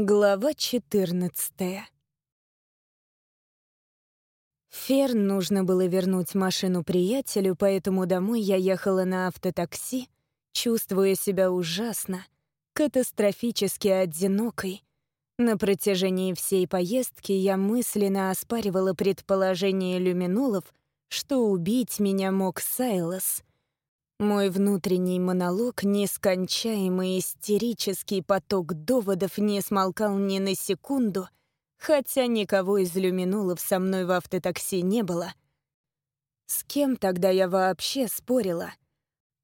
Глава 14 Ферн нужно было вернуть машину приятелю, поэтому домой я ехала на автотакси, чувствуя себя ужасно, катастрофически одинокой. На протяжении всей поездки я мысленно оспаривала предположение люминолов, что убить меня мог Сайлос — мой внутренний монолог, нескончаемый истерический поток доводов не смолкал ни на секунду, хотя никого из люминулов со мной в автотакси не было. С кем тогда я вообще спорила?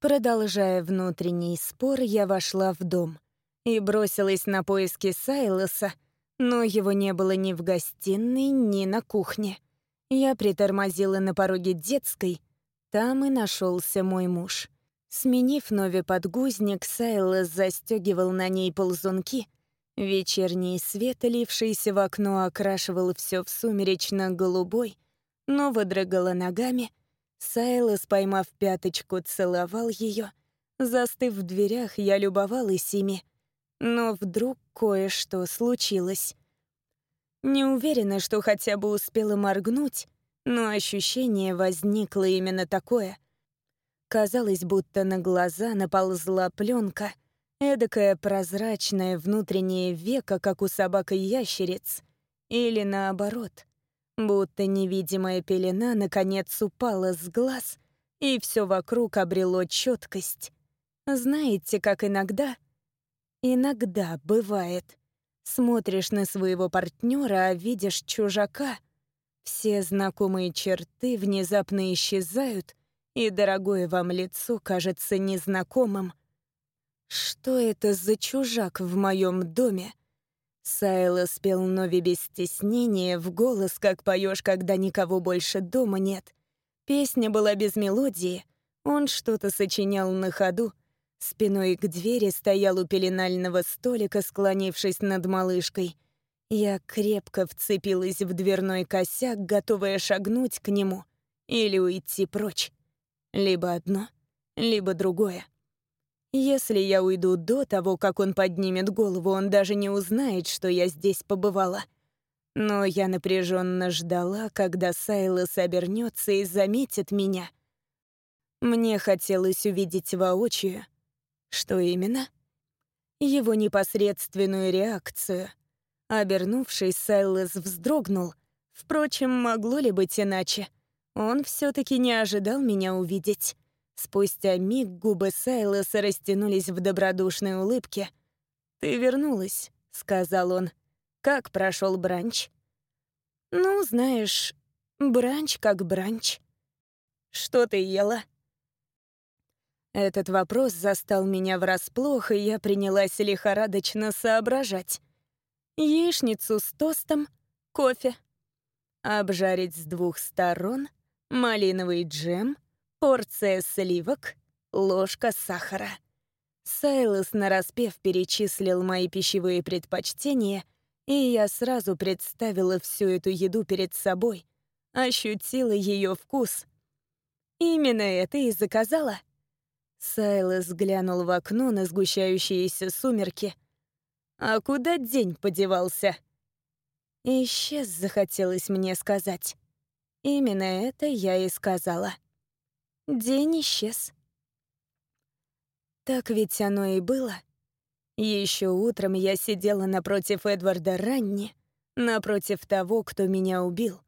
Продолжая внутренний спор, я вошла в дом и бросилась на поиски Сайлоса, но его не было ни в гостиной, ни на кухне. Я притормозила на пороге детской, там и нашелся мой муж. Сменив Нови подгузник, Сайлос застегивал на ней ползунки. Вечерний свет, лившийся в окно, окрашивал все в сумеречно-голубой, но выдрыгала ногами. Сайлос, поймав пяточку, целовал ее. Застыв в дверях, я любовалась ими. Но вдруг кое-что случилось. Не уверена, что хотя бы успела моргнуть, но ощущение возникло именно такое. Казалось, будто на глаза наползла пленка, эдакое прозрачное внутреннее веко, как у собак и ящериц, или наоборот, будто невидимая пелена наконец упала с глаз, и все вокруг обрело четкость. Знаете, как иногда, иногда бывает, смотришь на своего партнера, а видишь чужака — все знакомые черты внезапно исчезают, и дорогое вам лицо кажется незнакомым. Что это за чужак в моем доме? Сайла спел Нови без стеснения, в голос, как поешь, когда никого больше дома нет. Песня была без мелодии, он что-то сочинял на ходу. Спиной к двери стоял у пеленального столика, склонившись над малышкой — я крепко вцепилась в дверной косяк, готовая шагнуть к нему или уйти прочь. Либо одно, либо другое. Если я уйду до того, как он поднимет голову, он даже не узнает, что я здесь побывала. Но я напряженно ждала, когда Сайлос обернется и заметит меня. Мне хотелось увидеть воочию. Что именно? Его непосредственную реакцию — Обернувшись, Сайлес вздрогнул. Впрочем, могло ли быть иначе? Он все таки не ожидал меня увидеть. Спустя миг губы Сайлоса растянулись в добродушной улыбке. «Ты вернулась», — сказал он. «Как прошел бранч?» «Ну, знаешь, бранч как бранч». «Что ты ела?» Этот вопрос застал меня врасплох, и я принялась лихорадочно соображать яичницу с тостом, кофе. Обжарить с двух сторон, малиновый джем, порция сливок, ложка сахара. Сайлос нараспев перечислил мои пищевые предпочтения, и я сразу представила всю эту еду перед собой, ощутила ее вкус. Именно это и заказала. Сайлос глянул в окно на сгущающиеся сумерки — а куда день подевался? Исчез, захотелось мне сказать. Именно это я и сказала. День исчез. Так ведь оно и было. Еще утром я сидела напротив Эдварда Ранни, напротив того, кто меня убил,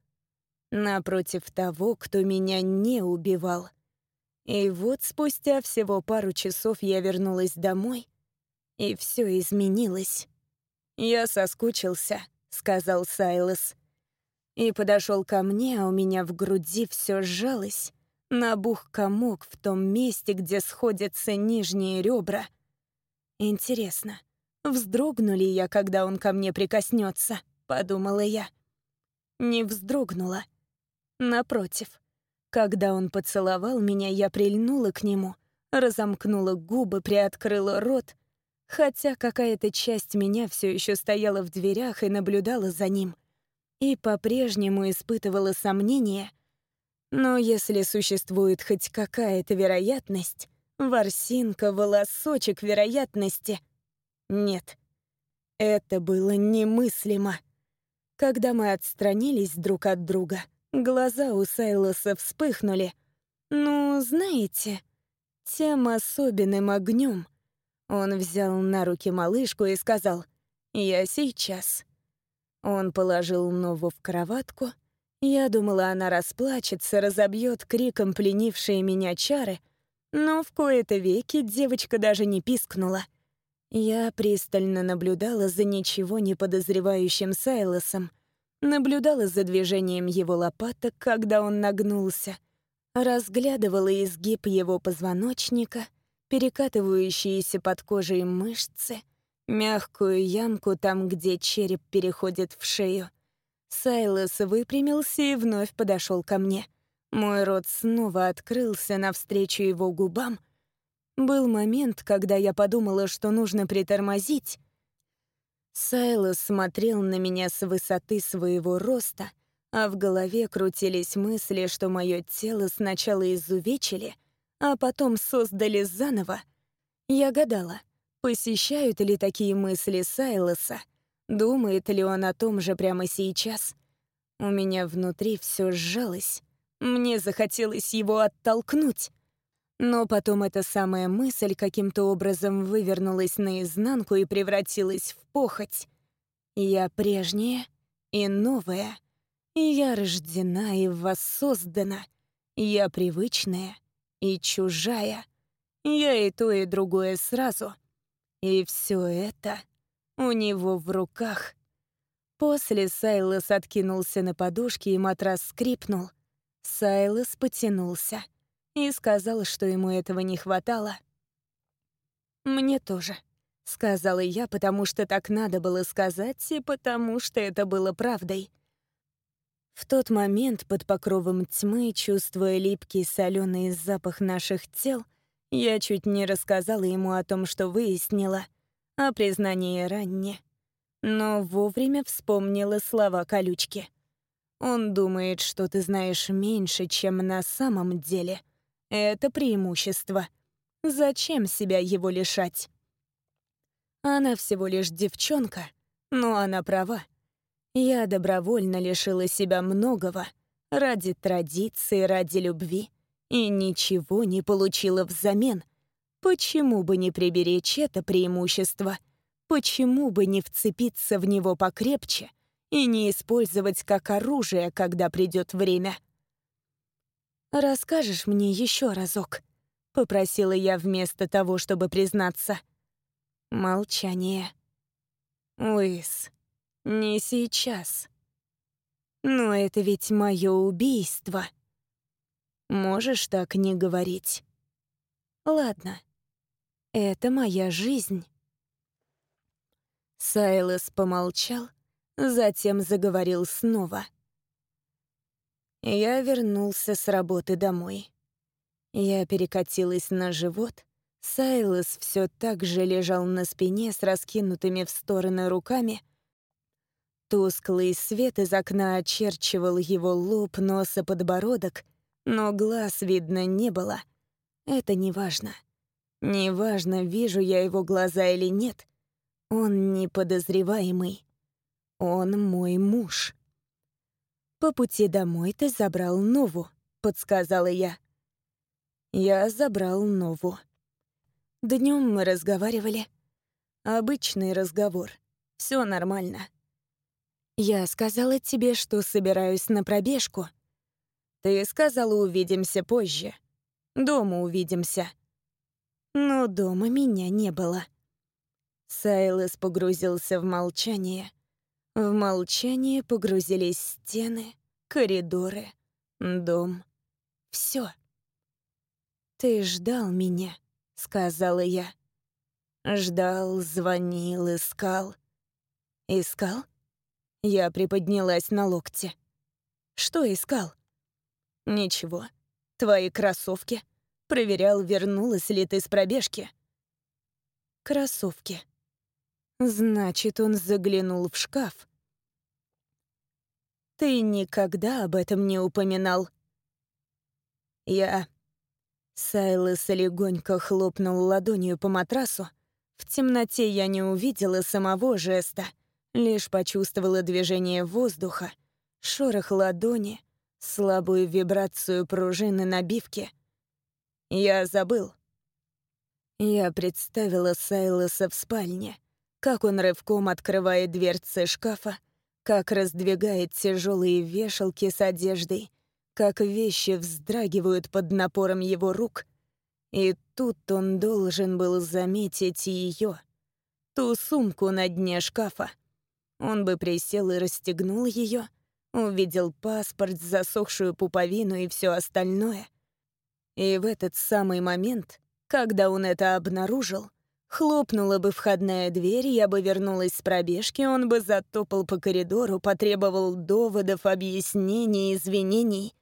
напротив того, кто меня не убивал. И вот спустя всего пару часов я вернулась домой — и все изменилось. «Я соскучился», — сказал Сайлос. И подошел ко мне, а у меня в груди все сжалось. Набух комок в том месте, где сходятся нижние ребра. Интересно, вздрогну ли я, когда он ко мне прикоснется? подумала я. Не вздрогнула. Напротив, когда он поцеловал меня, я прильнула к нему, разомкнула губы, приоткрыла рот — хотя какая-то часть меня все еще стояла в дверях и наблюдала за ним, и по-прежнему испытывала сомнения. Но если существует хоть какая-то вероятность, ворсинка, волосочек вероятности... Нет. Это было немыслимо. Когда мы отстранились друг от друга, глаза у Сайлоса вспыхнули. Ну, знаете, тем особенным огнем. Он взял на руки малышку и сказал «Я сейчас». Он положил Нову в кроватку. Я думала, она расплачется, разобьет криком пленившие меня чары, но в кои-то веки девочка даже не пискнула. Я пристально наблюдала за ничего не подозревающим Сайлосом, наблюдала за движением его лопаток, когда он нагнулся, разглядывала изгиб его позвоночника, перекатывающиеся под кожей мышцы, мягкую ямку там, где череп переходит в шею. Сайлос выпрямился и вновь подошел ко мне. Мой рот снова открылся навстречу его губам. Был момент, когда я подумала, что нужно притормозить. Сайлос смотрел на меня с высоты своего роста, а в голове крутились мысли, что мое тело сначала изувечили, а потом создали заново. Я гадала, посещают ли такие мысли Сайлоса, думает ли он о том же прямо сейчас. У меня внутри все сжалось. Мне захотелось его оттолкнуть. Но потом эта самая мысль каким-то образом вывернулась наизнанку и превратилась в похоть. Я прежняя и новая. Я рождена и воссоздана. Я привычная и чужая. Я и то, и другое сразу. И все это у него в руках. После Сайлос откинулся на подушке, и матрас скрипнул. Сайлос потянулся и сказал, что ему этого не хватало. «Мне тоже», — сказала я, потому что так надо было сказать, и потому что это было правдой. В тот момент под покровом тьмы, чувствуя липкий соленый запах наших тел, я чуть не рассказала ему о том, что выяснила, о признании ранне. Но вовремя вспомнила слова колючки. Он думает, что ты знаешь меньше, чем на самом деле. Это преимущество. Зачем себя его лишать? Она всего лишь девчонка, но она права. Я добровольно лишила себя многого ради традиции, ради любви и ничего не получила взамен. Почему бы не приберечь это преимущество? Почему бы не вцепиться в него покрепче и не использовать как оружие, когда придет время. «Расскажешь мне еще разок?» — попросила я вместо того, чтобы признаться. Молчание. «Уис, не сейчас. Но это ведь мое убийство. Можешь так не говорить?» «Ладно, это моя жизнь». Сайлос помолчал, Затем заговорил снова. Я вернулся с работы домой. Я перекатилась на живот. Сайлос все так же лежал на спине с раскинутыми в стороны руками. Тусклый свет из окна очерчивал его лоб, нос и подбородок, но глаз видно не было. Это не важно. Неважно, вижу я его глаза или нет. Он неподозреваемый. Он мой муж. По пути домой ты забрал Нову, подсказала я. Я забрал Нову. Днем мы разговаривали. Обычный разговор. Все нормально. Я сказала тебе, что собираюсь на пробежку. Ты сказала, увидимся позже. Дома увидимся. Но дома меня не было. Сайлос погрузился в молчание. В молчание погрузились стены, коридоры, дом. Все. «Ты ждал меня», — сказала я. Ждал, звонил, искал. Искал? Я приподнялась на локте. Что искал? Ничего. Твои кроссовки. Проверял, вернулась ли ты с пробежки. Кроссовки. Значит, он заглянул в шкаф. Ты никогда об этом не упоминал. Я... Сайлос легонько хлопнул ладонью по матрасу, В темноте я не увидела самого жеста, лишь почувствовала движение воздуха, шорох ладони, слабую вибрацию пружины набивки. Я забыл. Я представила Сайлоса в спальне, как он рывком открывает дверцы шкафа, как раздвигает тяжелые вешалки с одеждой, как вещи вздрагивают под напором его рук. И тут он должен был заметить ее, ту сумку на дне шкафа. Он бы присел и расстегнул ее, увидел паспорт, засохшую пуповину и все остальное. И в этот самый момент, когда он это обнаружил, хлопнула бы входная дверь, я бы вернулась с пробежки, он бы затопал по коридору, потребовал доводов, объяснений, извинений.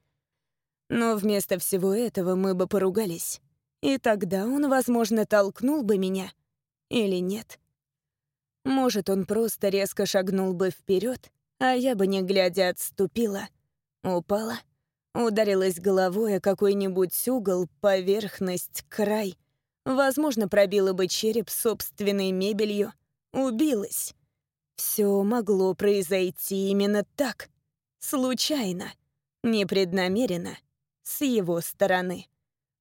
Но вместо всего этого мы бы поругались. И тогда он, возможно, толкнул бы меня. Или нет. Может, он просто резко шагнул бы вперед, а я бы, не глядя, отступила. Упала, ударилась головой о какой-нибудь угол, поверхность, край. Возможно, пробила бы череп собственной мебелью. Убилась. Все могло произойти именно так. Случайно. Непреднамеренно. С его стороны.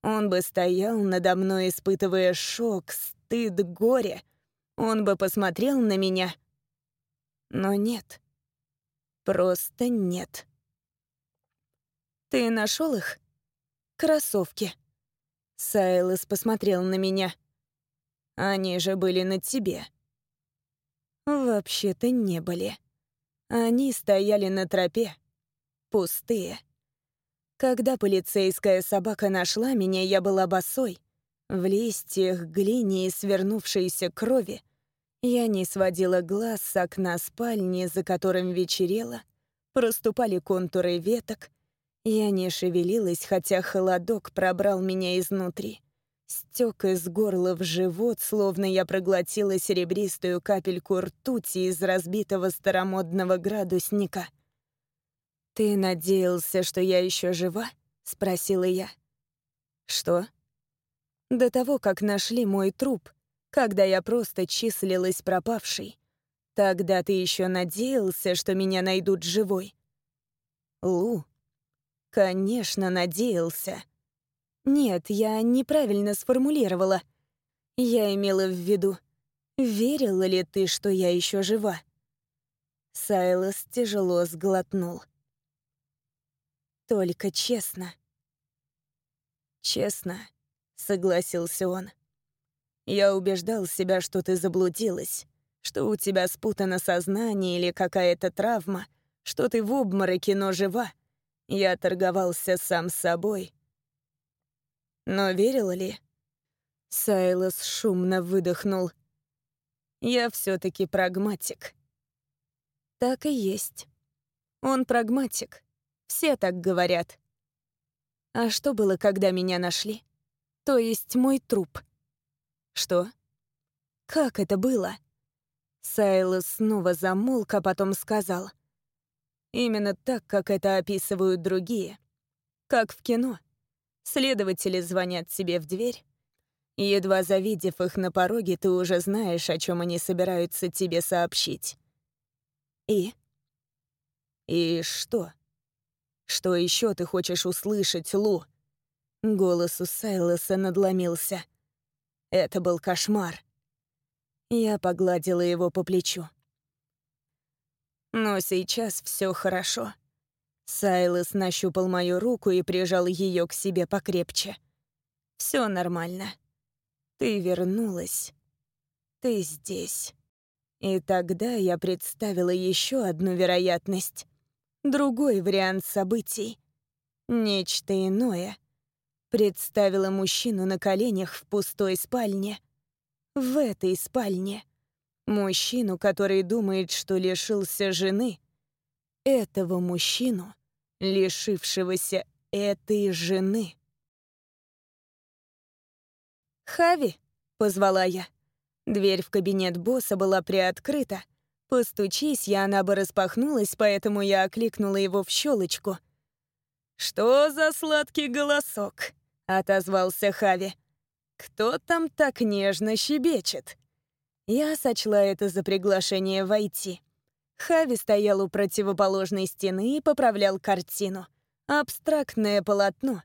Он бы стоял надо мной, испытывая шок, стыд, горе. Он бы посмотрел на меня. Но нет. Просто нет. «Ты нашел их?» «Кроссовки». Сайлос посмотрел на меня. «Они же были на тебе». «Вообще-то не были. Они стояли на тропе. Пустые. Когда полицейская собака нашла меня, я была босой. В листьях, глине и свернувшейся крови — я не сводила глаз с окна спальни, за которым вечерело, проступали контуры веток. Я не шевелилась, хотя холодок пробрал меня изнутри. Стек из горла в живот, словно я проглотила серебристую капельку ртути из разбитого старомодного градусника. «Ты надеялся, что я еще жива?» — спросила я. «Что?» До того, как нашли мой труп, когда я просто числилась пропавшей. Тогда ты еще надеялся, что меня найдут живой. Лу. Конечно, надеялся. Нет, я неправильно сформулировала. Я имела в виду, верила ли ты, что я еще жива? Сайлос тяжело сглотнул. Только честно. Честно, согласился он. Я убеждал себя, что ты заблудилась, что у тебя спутано сознание или какая-то травма, что ты в обмороке, но жива. Я торговался сам собой. Но верила ли? Сайлос шумно выдохнул. Я все таки прагматик. Так и есть. Он прагматик. Все так говорят. А что было, когда меня нашли? То есть мой труп — «Что? Как это было?» Сайлос снова замолк, а потом сказал. «Именно так, как это описывают другие. Как в кино. Следователи звонят тебе в дверь. Едва завидев их на пороге, ты уже знаешь, о чем они собираются тебе сообщить. И? И что? Что еще ты хочешь услышать, Лу?» Голос у Сайлоса надломился. Это был кошмар. Я погладила его по плечу. Но сейчас все хорошо. Сайлос нащупал мою руку и прижал ее к себе покрепче. Все нормально. Ты вернулась. Ты здесь. И тогда я представила еще одну вероятность. Другой вариант событий. Нечто иное — Представила мужчину на коленях в пустой спальне. В этой спальне. Мужчину, который думает, что лишился жены. Этого мужчину, лишившегося этой жены. «Хави!» — позвала я. Дверь в кабинет босса была приоткрыта. Постучись, я она бы распахнулась, поэтому я окликнула его в щелочку. «Что за сладкий голосок?» — отозвался Хави. «Кто там так нежно щебечет?» Я сочла это за приглашение войти. Хави стоял у противоположной стены и поправлял картину. Абстрактное полотно.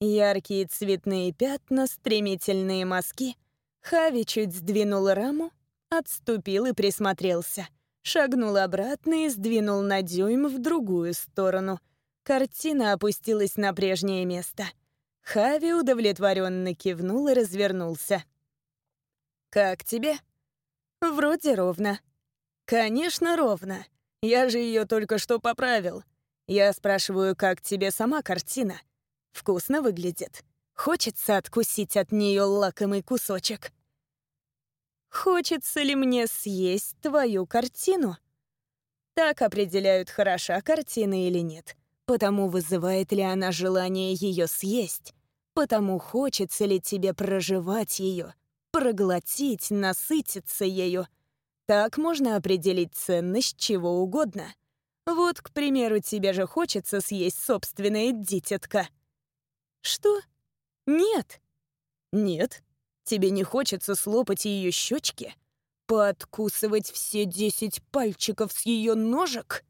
Яркие цветные пятна, стремительные мазки. Хави чуть сдвинул раму, отступил и присмотрелся. Шагнул обратно и сдвинул на дюйм в другую сторону. Картина опустилась на прежнее место. Хави удовлетворенно кивнул и развернулся. «Как тебе?» «Вроде ровно». «Конечно, ровно. Я же ее только что поправил. Я спрашиваю, как тебе сама картина? Вкусно выглядит. Хочется откусить от нее лакомый кусочек». Хочется ли мне съесть твою картину? Так определяют, хороша картина или нет. Потому вызывает ли она желание ее съесть. Потому хочется ли тебе проживать ее, проглотить, насытиться ею. Так можно определить ценность чего угодно. Вот, к примеру, тебе же хочется съесть собственное дитятка. Что? Нет. Нет. Тебе не хочется слопать ее щечки? Пооткусывать все десять пальчиков с ее ножек?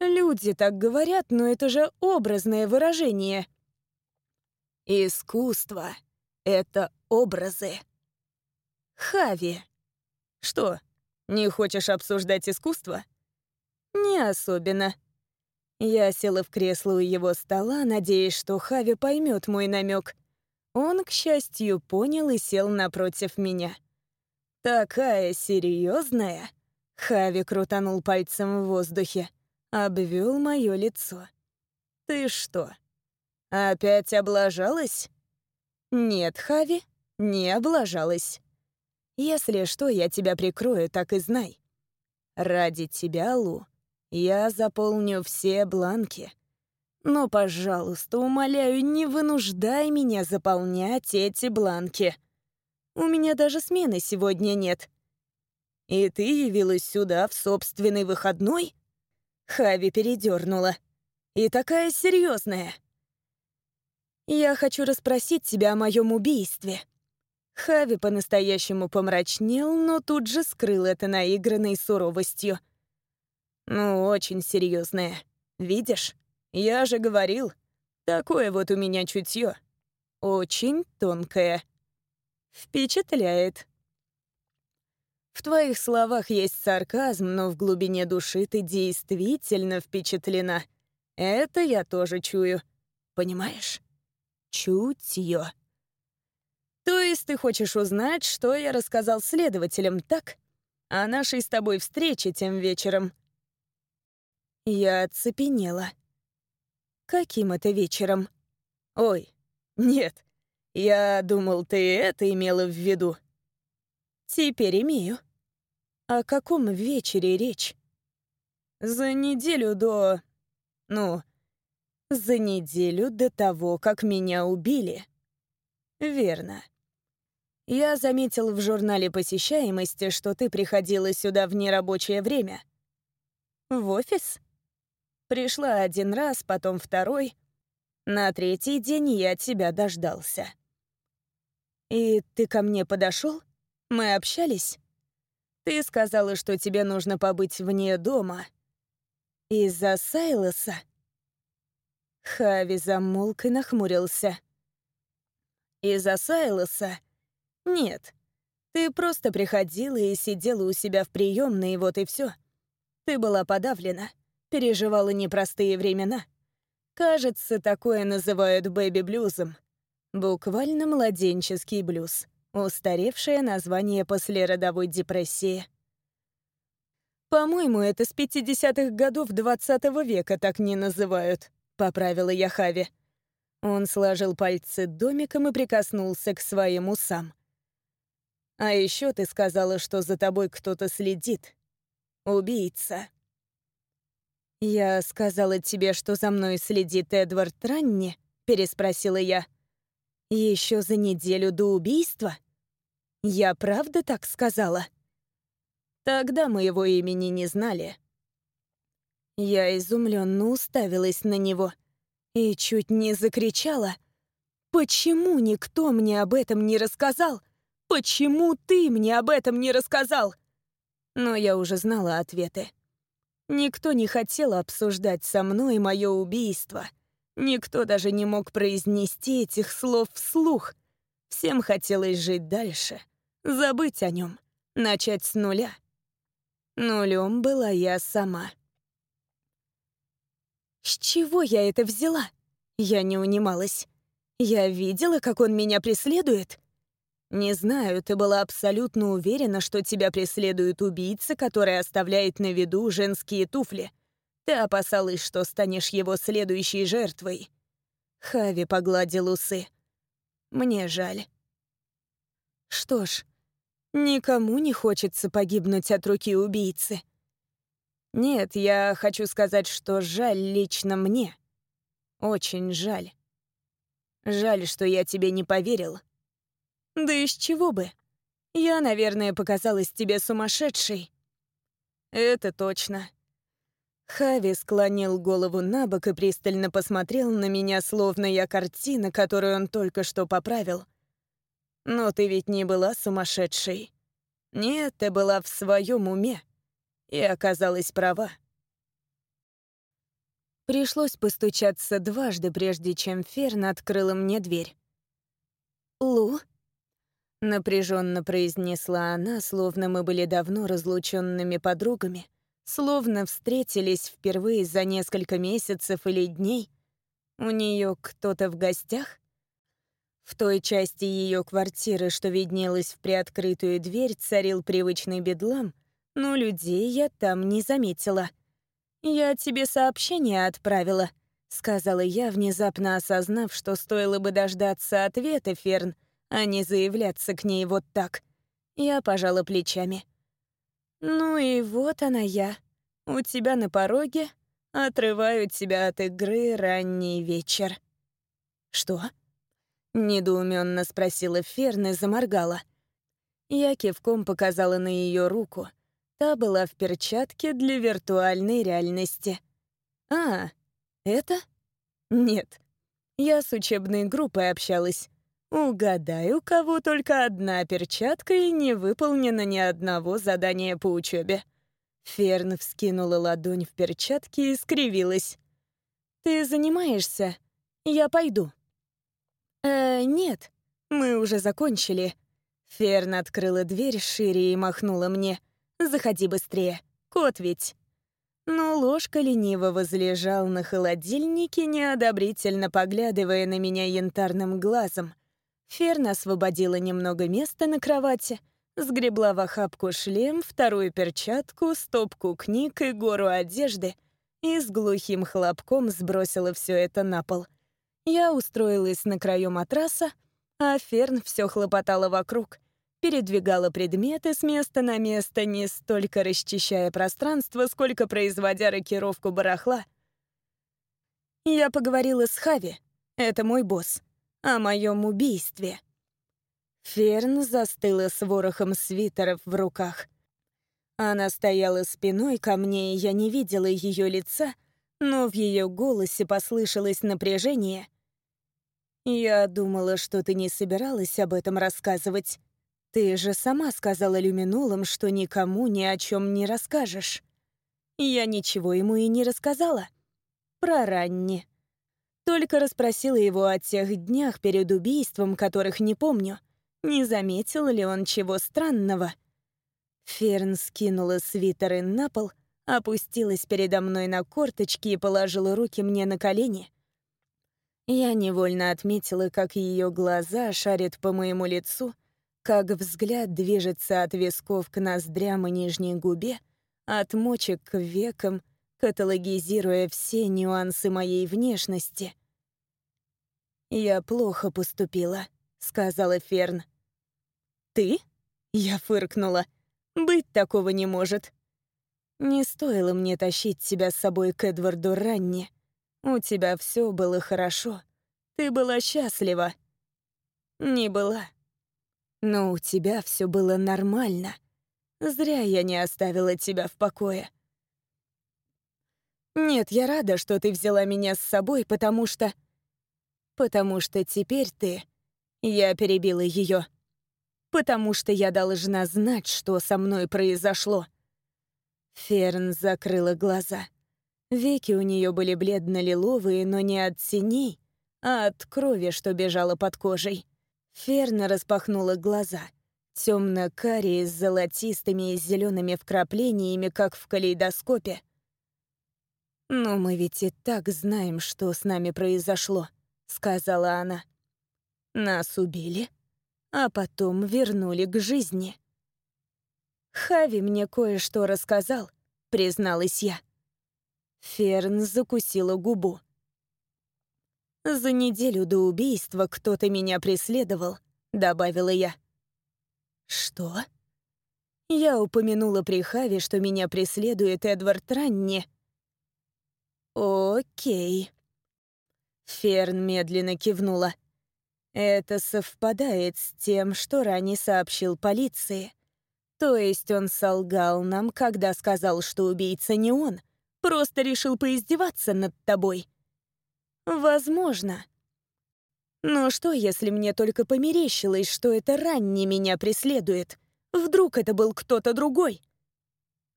Люди так говорят, но это же образное выражение. Искусство — это образы. Хави. Что, не хочешь обсуждать искусство? Не особенно. Я села в кресло у его стола, надеясь, что Хави поймет мой намек — он, к счастью, понял и сел напротив меня. «Такая серьезная? Хави крутанул пальцем в воздухе, обвел мое лицо. «Ты что, опять облажалась?» «Нет, Хави, не облажалась. Если что, я тебя прикрою, так и знай. Ради тебя, Лу, я заполню все бланки. Но, пожалуйста, умоляю, не вынуждай меня заполнять эти бланки. У меня даже смены сегодня нет. И ты явилась сюда в собственный выходной? Хави передернула. И такая серьезная. Я хочу расспросить тебя о моем убийстве. Хави по-настоящему помрачнел, но тут же скрыл это наигранной суровостью. Ну, очень серьезная. Видишь? Я же говорил, такое вот у меня чутье. Очень тонкое. Впечатляет. В твоих словах есть сарказм, но в глубине души ты действительно впечатлена. Это я тоже чую. Понимаешь? Чутье. То есть ты хочешь узнать, что я рассказал следователям, так? О нашей с тобой встрече тем вечером. Я оцепенела. Каким это вечером? Ой, нет. Я думал, ты это имела в виду. Теперь имею. О каком вечере речь? За неделю до... Ну, за неделю до того, как меня убили. Верно. Я заметил в журнале посещаемости, что ты приходила сюда в нерабочее время. В офис? Пришла один раз, потом второй. На третий день я тебя дождался. И ты ко мне подошел? Мы общались? Ты сказала, что тебе нужно побыть вне дома. Из-за Сайлоса? Хави замолк и нахмурился. Из-за Сайлоса? Нет. Ты просто приходила и сидела у себя в приемной, и вот и все. Ты была подавлена переживала непростые времена. Кажется, такое называют бэби-блюзом. Буквально младенческий блюз. Устаревшее название после родовой депрессии. «По-моему, это с 50-х годов 20 -го века так не называют», — поправила я Хави. Он сложил пальцы домиком и прикоснулся к своим усам. «А еще ты сказала, что за тобой кто-то следит. Убийца». «Я сказала тебе, что за мной следит Эдвард Ранни?» — переспросила я. Еще за неделю до убийства? Я правда так сказала?» Тогда мы его имени не знали. Я изумленно уставилась на него и чуть не закричала. «Почему никто мне об этом не рассказал? Почему ты мне об этом не рассказал?» Но я уже знала ответы. Никто не хотел обсуждать со мной мое убийство. Никто даже не мог произнести этих слов вслух. Всем хотелось жить дальше, забыть о нем, начать с нуля. Нулем была я сама. С чего я это взяла? Я не унималась. Я видела, как он меня преследует. Не знаю, ты была абсолютно уверена, что тебя преследует убийца, который оставляет на виду женские туфли. Ты опасалась, что станешь его следующей жертвой. Хави погладил усы. Мне жаль. Что ж, никому не хочется погибнуть от руки убийцы. Нет, я хочу сказать, что жаль лично мне. Очень жаль. Жаль, что я тебе не поверил. Да из чего бы? Я, наверное, показалась тебе сумасшедшей. Это точно. Хави склонил голову на бок и пристально посмотрел на меня, словно я картина, которую он только что поправил. Но ты ведь не была сумасшедшей. Нет, ты была в своем уме и оказалась права. Пришлось постучаться дважды, прежде чем Ферн открыла мне дверь. «Лу?» — напряженно произнесла она, словно мы были давно разлученными подругами, словно встретились впервые за несколько месяцев или дней. У нее кто-то в гостях? В той части ее квартиры, что виднелась в приоткрытую дверь, царил привычный бедлам, но людей я там не заметила. «Я тебе сообщение отправила», — сказала я, внезапно осознав, что стоило бы дождаться ответа, Ферн, а не заявляться к ней вот так. Я пожала плечами. «Ну и вот она я. У тебя на пороге. Отрываю тебя от игры ранний вечер». «Что?» — недоуменно спросила Ферн и заморгала. Я кивком показала на ее руку — Та была в перчатке для виртуальной реальности. А, это? Нет. Я с учебной группой общалась. Угадаю, у кого только одна перчатка и не выполнено ни одного задания по учебе. Ферн вскинула ладонь в перчатке и скривилась. «Ты занимаешься? Я пойду». «Э, нет, мы уже закончили». Ферн открыла дверь шире и махнула мне. Заходи быстрее. Кот ведь. Но ложка лениво возлежал на холодильнике, неодобрительно поглядывая на меня янтарным глазом. Ферна освободила немного места на кровати, сгребла в охапку шлем, вторую перчатку, стопку книг и гору одежды и с глухим хлопком сбросила все это на пол. Я устроилась на краю матраса, а Ферн все хлопотала вокруг — передвигала предметы с места на место, не столько расчищая пространство, сколько производя рокировку барахла. Я поговорила с Хави, это мой босс, о моем убийстве. Ферн застыла с ворохом свитеров в руках. Она стояла спиной ко мне, и я не видела ее лица, но в ее голосе послышалось напряжение. «Я думала, что ты не собиралась об этом рассказывать», ты же сама сказала люминулам, что никому ни о чем не расскажешь. Я ничего ему и не рассказала. Про Ранни. Только расспросила его о тех днях перед убийством, которых не помню. Не заметил ли он чего странного? Ферн скинула свитеры на пол, опустилась передо мной на корточки и положила руки мне на колени. Я невольно отметила, как ее глаза шарят по моему лицу — как взгляд движется от висков к ноздрям и нижней губе, от мочек к векам, каталогизируя все нюансы моей внешности. «Я плохо поступила», — сказала Ферн. «Ты?» — я фыркнула. «Быть такого не может». Не стоило мне тащить тебя с собой к Эдварду Ранни. У тебя все было хорошо. Ты была счастлива. Не была. Но у тебя все было нормально. Зря я не оставила тебя в покое. Нет, я рада, что ты взяла меня с собой, потому что... Потому что теперь ты... Я перебила ее. потому что я должна знать, что со мной произошло. Ферн закрыла глаза. Веки у нее были бледно-лиловые, но не от синей, а от крови, что бежала под кожей. Ферна распахнула глаза. Темно-карие с золотистыми и зелеными вкраплениями, как в калейдоскопе. «Но мы ведь и так знаем, что с нами произошло», — сказала она. «Нас убили, а потом вернули к жизни». «Хави мне кое-что рассказал», — призналась я. Ферн закусила губу. «За неделю до убийства кто-то меня преследовал», — добавила я. «Что?» Я упомянула при Хаве, что меня преследует Эдвард Ранни. «Окей». Ферн медленно кивнула. Это совпадает с тем, что Ранни сообщил полиции. То есть он солгал нам, когда сказал, что убийца не он, просто решил поиздеваться над тобой. Возможно. Но что, если мне только померещилось, что это ранний меня преследует? Вдруг это был кто-то другой?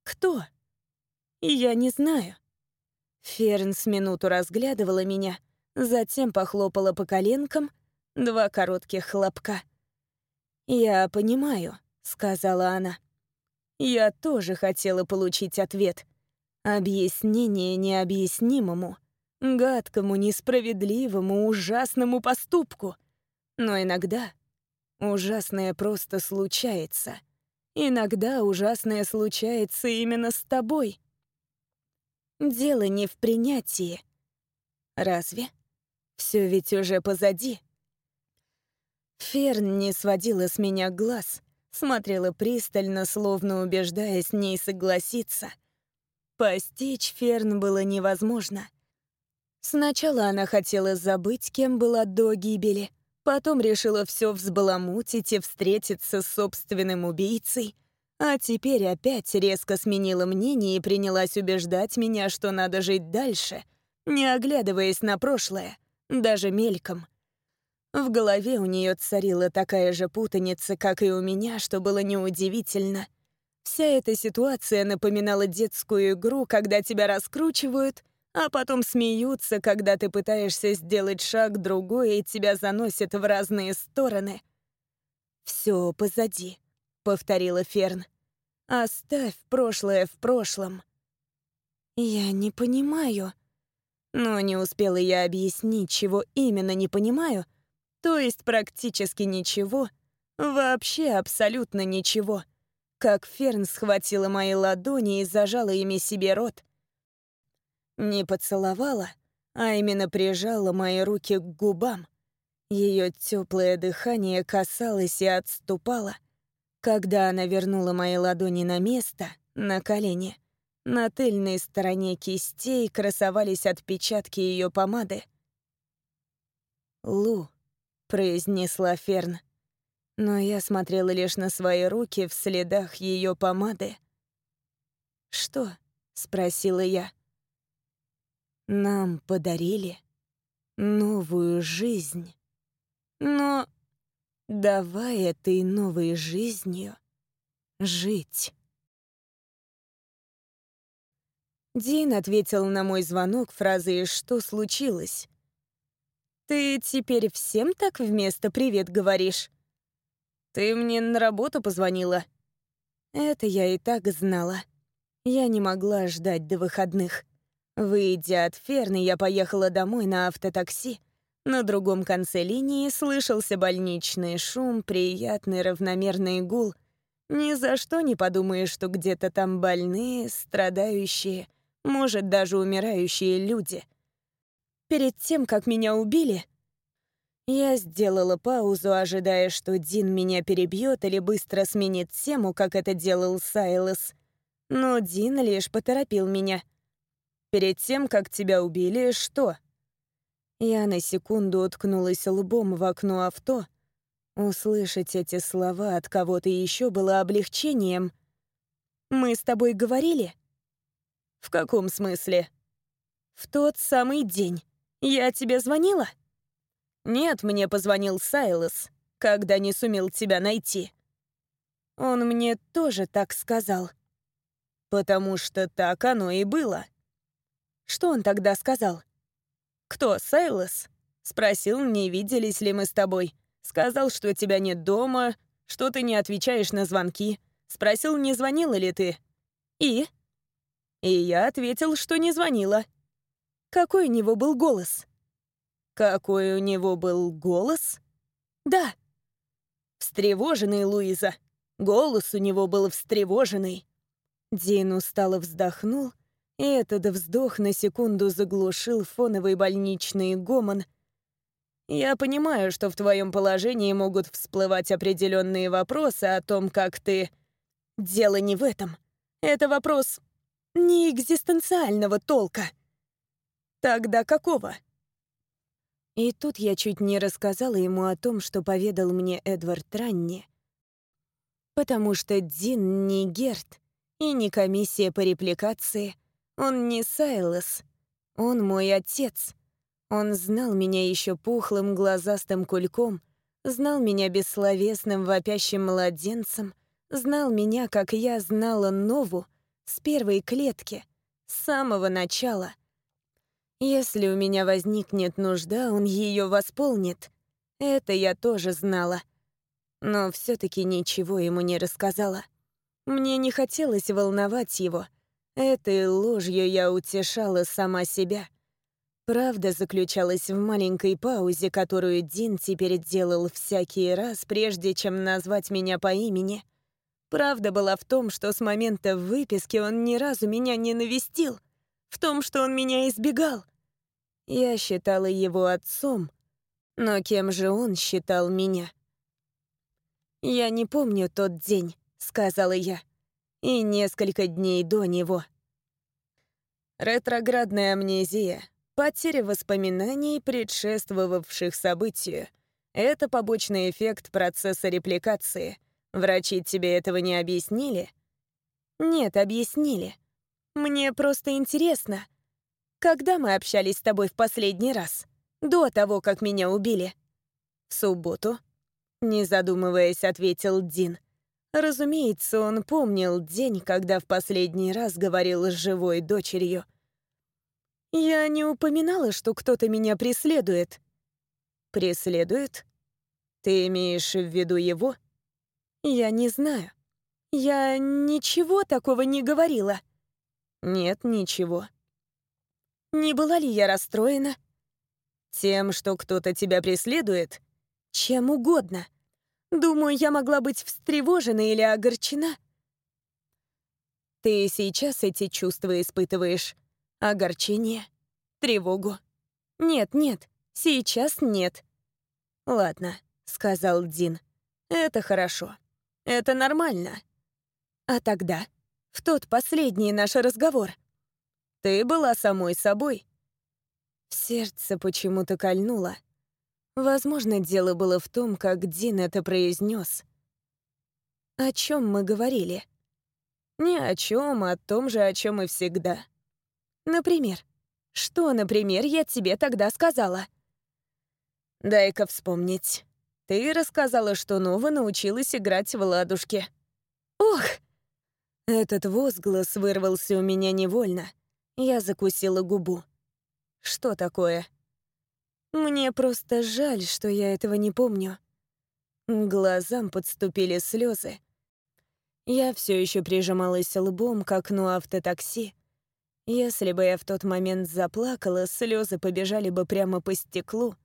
Кто? Я не знаю. Ферн с минуту разглядывала меня, затем похлопала по коленкам, два коротких хлопка. «Я понимаю», — сказала она. «Я тоже хотела получить ответ. Объяснение необъяснимому гадкому, несправедливому, ужасному поступку. Но иногда ужасное просто случается. Иногда ужасное случается именно с тобой. Дело не в принятии. Разве? Все ведь уже позади. Ферн не сводила с меня глаз, смотрела пристально, словно убеждая с ней согласиться. Постичь Ферн было невозможно — Сначала она хотела забыть, кем была до гибели, потом решила все взбаламутить и встретиться с собственным убийцей, а теперь опять резко сменила мнение и принялась убеждать меня, что надо жить дальше, не оглядываясь на прошлое, даже мельком. В голове у нее царила такая же путаница, как и у меня, что было неудивительно. Вся эта ситуация напоминала детскую игру, когда тебя раскручивают — а потом смеются, когда ты пытаешься сделать шаг другой, и тебя заносят в разные стороны. «Все позади», — повторила Ферн. «Оставь прошлое в прошлом». «Я не понимаю». Но не успела я объяснить, чего именно не понимаю, то есть практически ничего, вообще абсолютно ничего, как Ферн схватила мои ладони и зажала ими себе рот, не поцеловала, а именно прижала мои руки к губам. Ее теплое дыхание касалось и отступало. Когда она вернула мои ладони на место, на колени, на тыльной стороне кистей красовались отпечатки ее помады. «Лу», — произнесла Ферн, но я смотрела лишь на свои руки в следах ее помады. «Что?» — спросила я. Нам подарили новую жизнь. Но давай этой новой жизнью жить. Дин ответил на мой звонок фразой «Что случилось?» «Ты теперь всем так вместо «привет» говоришь?» «Ты мне на работу позвонила?» Это я и так знала. Я не могла ждать до выходных. Выйдя от Ферны, я поехала домой на автотакси. На другом конце линии слышался больничный шум, приятный равномерный гул. Ни за что не подумаешь, что где-то там больные, страдающие, может, даже умирающие люди. Перед тем, как меня убили, я сделала паузу, ожидая, что Дин меня перебьет или быстро сменит тему, как это делал Сайлос. Но Дин лишь поторопил меня — Перед тем, как тебя убили, что?» Я на секунду уткнулась лбом в окно авто. Услышать эти слова от кого-то еще было облегчением. «Мы с тобой говорили?» «В каком смысле?» «В тот самый день. Я тебе звонила?» «Нет, мне позвонил Сайлос, когда не сумел тебя найти», Он мне тоже так сказал. Потому что так оно и было. Что он тогда сказал? Кто, Сайлос? Спросил, не виделись ли мы с тобой. Сказал, что тебя нет дома, что ты не отвечаешь на звонки. Спросил, не звонила ли ты. И? И я ответил, что не звонила. Какой у него был голос? Какой у него был голос? Да. Встревоженный, Луиза. Голос у него был встревоженный. Дин устало вздохнул, и этот вздох на секунду заглушил фоновый больничный гомон. «Я понимаю, что в твоем положении могут всплывать определенные вопросы о том, как ты...» «Дело не в этом. Это вопрос не экзистенциального толка». «Тогда какого?» И тут я чуть не рассказала ему о том, что поведал мне Эдвард Ранни. Потому что Дин не Герт и не комиссия по репликации. Он не Сайлос. Он мой отец. Он знал меня еще пухлым глазастым кульком, знал меня бессловесным вопящим младенцем, знал меня, как я знала Нову, с первой клетки, с самого начала — если у меня возникнет нужда, он ее восполнит. Это я тоже знала. Но все таки ничего ему не рассказала. Мне не хотелось волновать его. Этой ложью я утешала сама себя. Правда заключалась в маленькой паузе, которую Дин теперь делал всякий раз, прежде чем назвать меня по имени. Правда была в том, что с момента выписки он ни разу меня не навестил, в том, что он меня избегал. Я считала его отцом, но кем же он считал меня? «Я не помню тот день», — сказала я, и несколько дней до него. Ретроградная амнезия, потеря воспоминаний, предшествовавших событию. Это побочный эффект процесса репликации. Врачи тебе этого не объяснили? Нет, объяснили. Мне просто интересно, когда мы общались с тобой в последний раз? До того, как меня убили?» «В субботу», — не задумываясь, ответил Дин. Разумеется, он помнил день, когда в последний раз говорил с живой дочерью. «Я не упоминала, что кто-то меня преследует». «Преследует? Ты имеешь в виду его?» «Я не знаю. Я ничего такого не говорила». «Нет, ничего», не была ли я расстроена? Тем, что кто-то тебя преследует? Чем угодно. Думаю, я могла быть встревожена или огорчена. Ты сейчас эти чувства испытываешь? Огорчение? Тревогу? Нет, нет, сейчас нет. Ладно, сказал Дин. Это хорошо. Это нормально. А тогда, в тот последний наш разговор, ты была самой собой. Сердце почему-то кольнуло. Возможно, дело было в том, как Дин это произнес. О чем мы говорили? Ни о чем, а о том же, о чем и всегда. Например, что, например, я тебе тогда сказала? Дай-ка вспомнить. Ты рассказала, что Нова научилась играть в ладушки. Ох! Этот возглас вырвался у меня невольно. Я закусила губу. Что такое? Мне просто жаль, что я этого не помню. Глазам подступили слезы. Я все еще прижималась лбом к окну автотакси. Если бы я в тот момент заплакала, слезы побежали бы прямо по стеклу.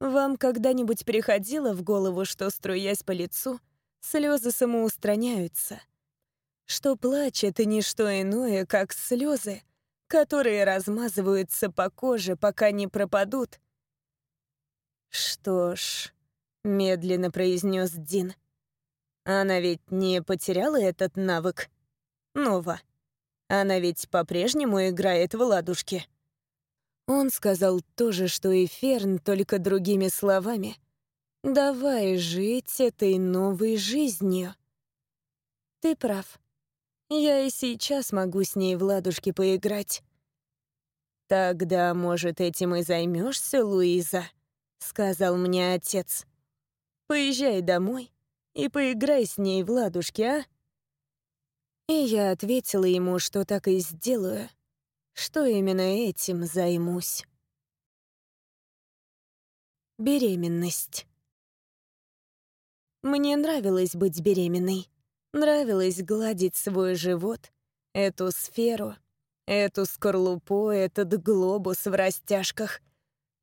Вам когда-нибудь приходило в голову, что, струясь по лицу, слезы самоустраняются? Что плач — это не что иное, как слезы, которые размазываются по коже, пока не пропадут. «Что ж», — медленно произнес Дин, — «она ведь не потеряла этот навык? Нова. Она ведь по-прежнему играет в ладушки». Он сказал то же, что и Ферн, только другими словами. «Давай жить этой новой жизнью». «Ты прав. Я и сейчас могу с ней в ладушки поиграть. «Тогда, может, этим и займешься, Луиза?» — сказал мне отец. «Поезжай домой, и поиграй с ней в ладушки, а?» И я ответила ему, что так и сделаю, что именно этим займусь. Беременность. Мне нравилось быть беременной. Нравилось гладить свой живот, эту сферу, эту скорлупу, этот глобус в растяжках.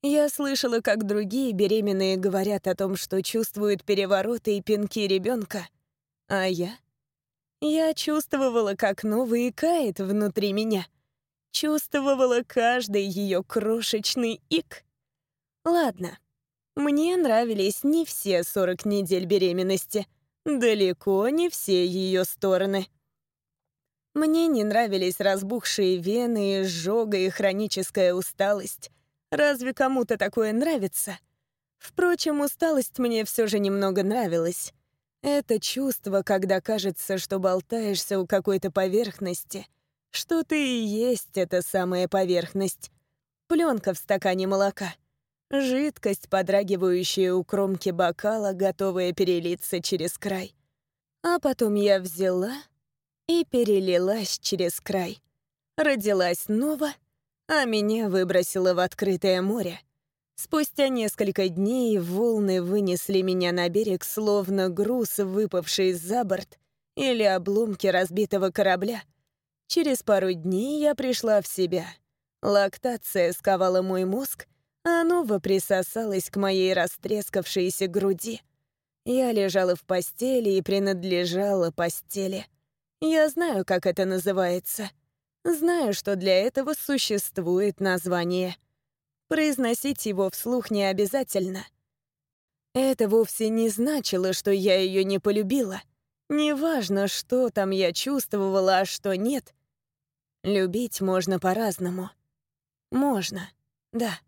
Я слышала, как другие беременные говорят о том, что чувствуют перевороты и пинки ребенка, а я я чувствовала, как новый кает внутри меня. Чувствовала каждый ее крошечный ик. Ладно, мне нравились не все 40 недель беременности, далеко не все ее стороны. Мне не нравились разбухшие вены, изжога и хроническая усталость. Разве кому-то такое нравится? Впрочем, усталость мне все же немного нравилась. Это чувство, когда кажется, что болтаешься у какой-то поверхности, что ты и есть эта самая поверхность. Пленка в стакане молока. Жидкость, подрагивающая у кромки бокала, готовая перелиться через край. А потом я взяла и перелилась через край. Родилась снова, а меня выбросило в открытое море. Спустя несколько дней волны вынесли меня на берег, словно груз, выпавший за борт, или обломки разбитого корабля. Через пару дней я пришла в себя. Лактация сковала мой мозг, а нова присосалась к моей растрескавшейся груди. Я лежала в постели и принадлежала постели. Я знаю, как это называется. Знаю, что для этого существует название — Произносить его вслух не обязательно. Это вовсе не значило, что я ее не полюбила. Неважно, что там я чувствовала, а что нет. Любить можно по-разному. Можно, да.